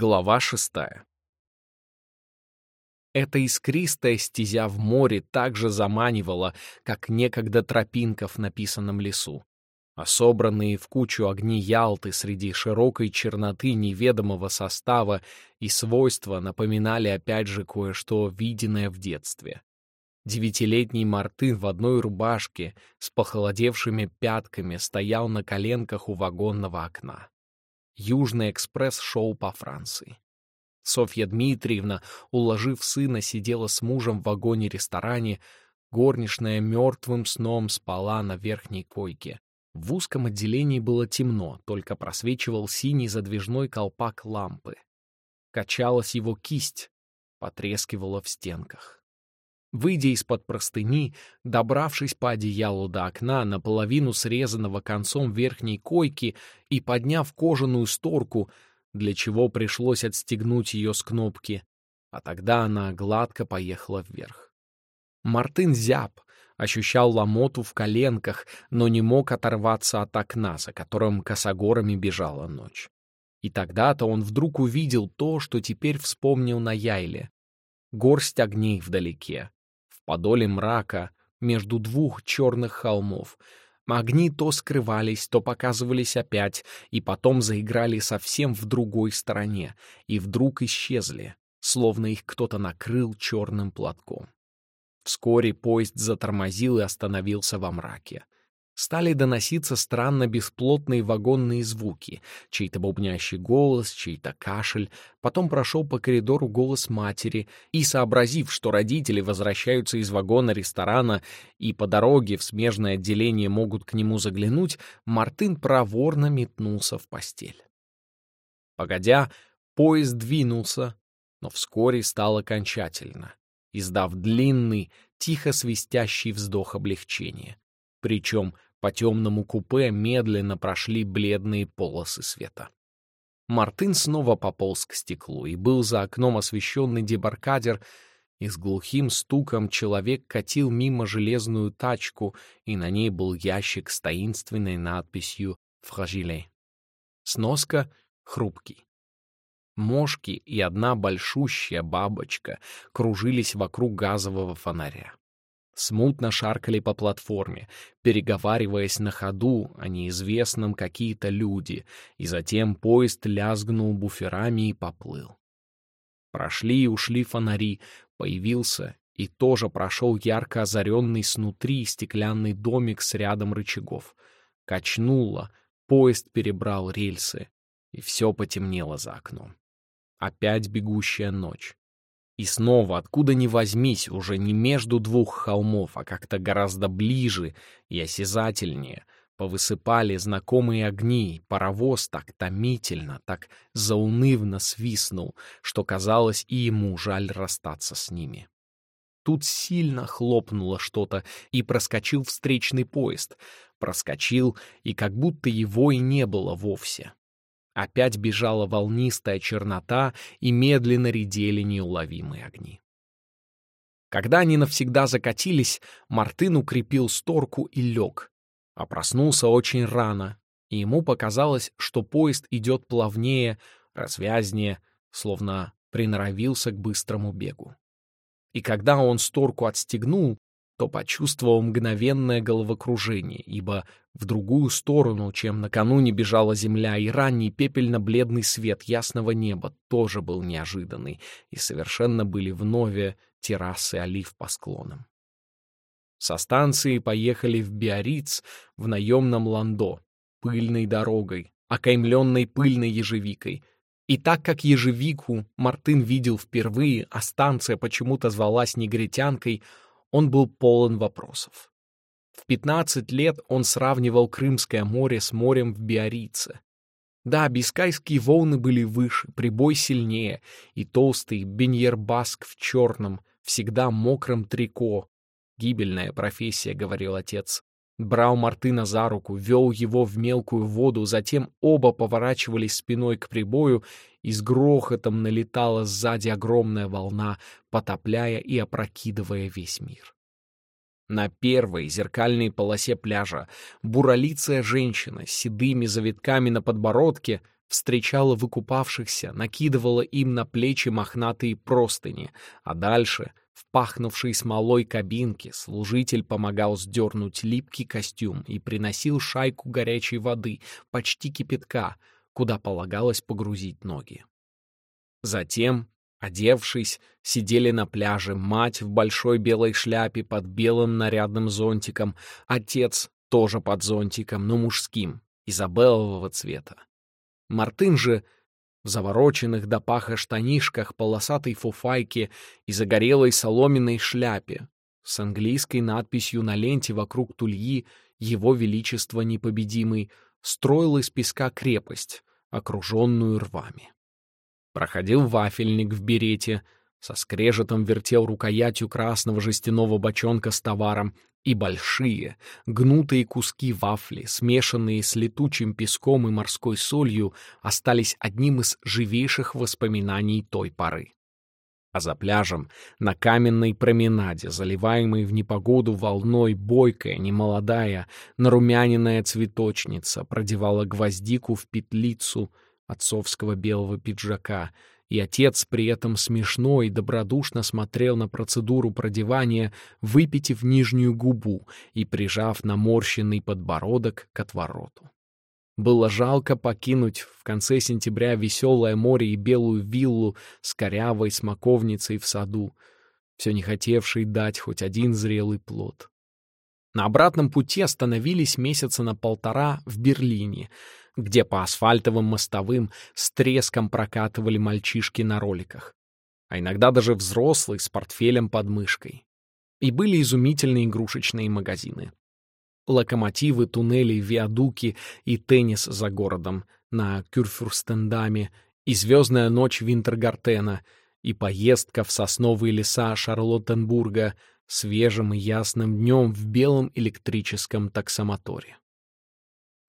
Глава шестая. Эта искристая стезя в море так же заманивала, как некогда тропинка в написанном лесу. А собранные в кучу огни Ялты среди широкой черноты неведомого состава и свойства напоминали опять же кое-что виденное в детстве. Девятилетний Мартын в одной рубашке с похолодевшими пятками стоял на коленках у вагонного окна. Южный экспресс шел по Франции. Софья Дмитриевна, уложив сына, сидела с мужем в вагоне-ресторане, горничная мертвым сном спала на верхней койке. В узком отделении было темно, только просвечивал синий задвижной колпак лампы. Качалась его кисть, потрескивала в стенках. Выйдя из-под простыни, добравшись по одеялу до окна, наполовину срезанного концом верхней койки и подняв кожаную сторку, для чего пришлось отстегнуть ее с кнопки, а тогда она гладко поехала вверх. Мартын зяб, ощущал ломоту в коленках, но не мог оторваться от окна, за которым косогорами бежала ночь. И тогда-то он вдруг увидел то, что теперь вспомнил на Яйле. Горсть огней вдалеке, подоле мрака, между двух черных холмов. Огни то скрывались, то показывались опять, и потом заиграли совсем в другой стороне, и вдруг исчезли, словно их кто-то накрыл черным платком. Вскоре поезд затормозил и остановился во мраке стали доноситься странно бесплотные вагонные звуки, чей-то бубнящий голос, чей-то кашель, потом прошел по коридору голос матери, и, сообразив, что родители возвращаются из вагона ресторана и по дороге в смежное отделение могут к нему заглянуть, Мартын проворно метнулся в постель. Погодя, поезд двинулся, но вскоре стал окончательно, издав длинный, тихо свистящий вздох облегчения. Причем по темному купе медленно прошли бледные полосы света. Мартын снова пополз к стеклу, и был за окном освещенный дебаркадер, и с глухим стуком человек катил мимо железную тачку, и на ней был ящик с таинственной надписью «Фражиле». Сноска «Хрупкий». Мошки и одна большущая бабочка кружились вокруг газового фонаря смутно шаркали по платформе, переговариваясь на ходу о неизвестном какие-то люди, и затем поезд лязгнул буферами и поплыл. Прошли и ушли фонари, появился и тоже прошел ярко озаренный снутри стеклянный домик с рядом рычагов. Качнуло, поезд перебрал рельсы, и все потемнело за окном. Опять бегущая ночь. И снова, откуда ни возьмись, уже не между двух холмов, а как-то гораздо ближе и осязательнее, повысыпали знакомые огни, паровоз так томительно, так заунывно свистнул, что казалось и ему жаль расстаться с ними. Тут сильно хлопнуло что-то, и проскочил встречный поезд. Проскочил, и как будто его и не было вовсе. Опять бежала волнистая чернота, и медленно редели неуловимые огни. Когда они навсегда закатились, Мартын укрепил сторку и лег, а проснулся очень рано, и ему показалось, что поезд идет плавнее, развязнее, словно приноровился к быстрому бегу. И когда он сторку отстегнул, то почувствовал мгновенное головокружение, ибо в другую сторону, чем накануне бежала земля, и ранний пепельно-бледный свет ясного неба тоже был неожиданный, и совершенно были вновь террасы олив по склонам. Со станции поехали в Биориц в наемном ландо, пыльной дорогой, окаймленной пыльной ежевикой. И так как ежевику Мартын видел впервые, а станция почему-то звалась негритянкой, он был полон вопросов. В 15 лет он сравнивал Крымское море с морем в Биорице. Да, бискайские волны были выше, прибой сильнее, и толстый беньербаск в черном, всегда мокром трико. Гибельная профессия, — говорил отец. Брал Мартына за руку, вел его в мелкую воду, затем оба поворачивались спиной к прибою, и с грохотом налетала сзади огромная волна, потопляя и опрокидывая весь мир. На первой зеркальной полосе пляжа буролицая женщина с седыми завитками на подбородке, встречала выкупавшихся, накидывала им на плечи мохнатые простыни, а дальше, в пахнувшей смолой кабинке, служитель помогал сдернуть липкий костюм и приносил шайку горячей воды, почти кипятка, куда полагалось погрузить ноги. Затем, одевшись, сидели на пляже мать в большой белой шляпе под белым нарядным зонтиком, отец тоже под зонтиком, но мужским, изабеллового цвета. Мартын же в завороченных до паха штанишках, полосатой фуфайке и загорелой соломенной шляпе с английской надписью на ленте вокруг тульи «Его Величество Непобедимый» строил из песка крепость, окруженную рвами. Проходил вафельник в берете, со скрежетом вертел рукоятью красного жестяного бочонка с товаром, и большие, гнутые куски вафли, смешанные с летучим песком и морской солью, остались одним из живейших воспоминаний той поры. А за пляжем, на каменной променаде, заливаемой в непогоду волной, бойкая, немолодая, нарумяненная цветочница продевала гвоздику в петлицу отцовского белого пиджака — и отец при этом смешно и добродушно смотрел на процедуру продевания, выпитив нижнюю губу и прижав наморщенный подбородок к отвороту. Было жалко покинуть в конце сентября веселое море и белую виллу с корявой смоковницей в саду, все не хотевший дать хоть один зрелый плод. На обратном пути остановились месяца на полтора в Берлине — где по асфальтовым мостовым с треском прокатывали мальчишки на роликах, а иногда даже взрослый с портфелем под мышкой. И были изумительные игрушечные магазины. Локомотивы, туннели, виадуки и теннис за городом на Кюрфюрстендаме, и звездная ночь Винтергартена, и поездка в сосновые леса Шарлоттенбурга свежим и ясным днем в белом электрическом таксомоторе.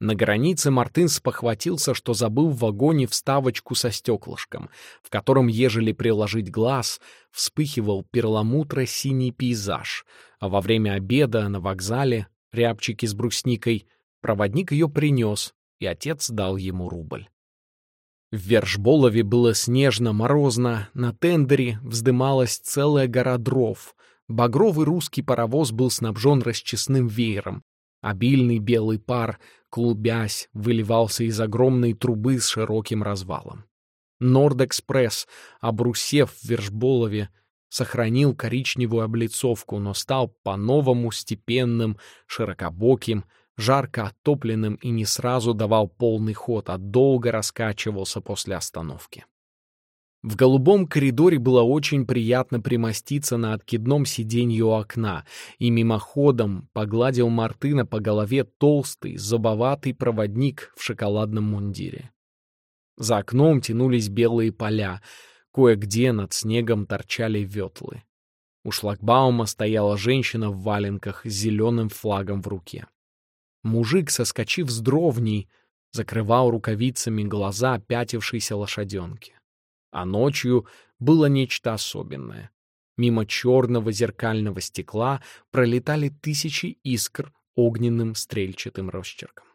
На границе Мартын спохватился, что забыл в вагоне вставочку со стеклышком, в котором, ежели приложить глаз, вспыхивал перламутро-синий пейзаж, а во время обеда на вокзале, рябчики с брусникой, проводник ее принес, и отец дал ему рубль. В Вершболове было снежно-морозно, на тендере вздымалась целая гора дров. Багровый русский паровоз был снабжен расчесным веером. Обильный белый пар клубясь, выливался из огромной трубы с широким развалом. Норд-экспресс, обрусев в Вершболове, сохранил коричневую облицовку, но стал по-новому степенным, широкобоким, жарко оттопленным и не сразу давал полный ход, а долго раскачивался после остановки. В голубом коридоре было очень приятно примоститься на откидном сиденье у окна, и мимоходом погладил Мартына по голове толстый, зубоватый проводник в шоколадном мундире. За окном тянулись белые поля, кое-где над снегом торчали ветлы. У шлагбаума стояла женщина в валенках с зеленым флагом в руке. Мужик, соскочив с дровней, закрывал рукавицами глаза пятившейся лошаденки. А ночью было нечто особенное. Мимо черного зеркального стекла пролетали тысячи искр огненным стрельчатым росчерком.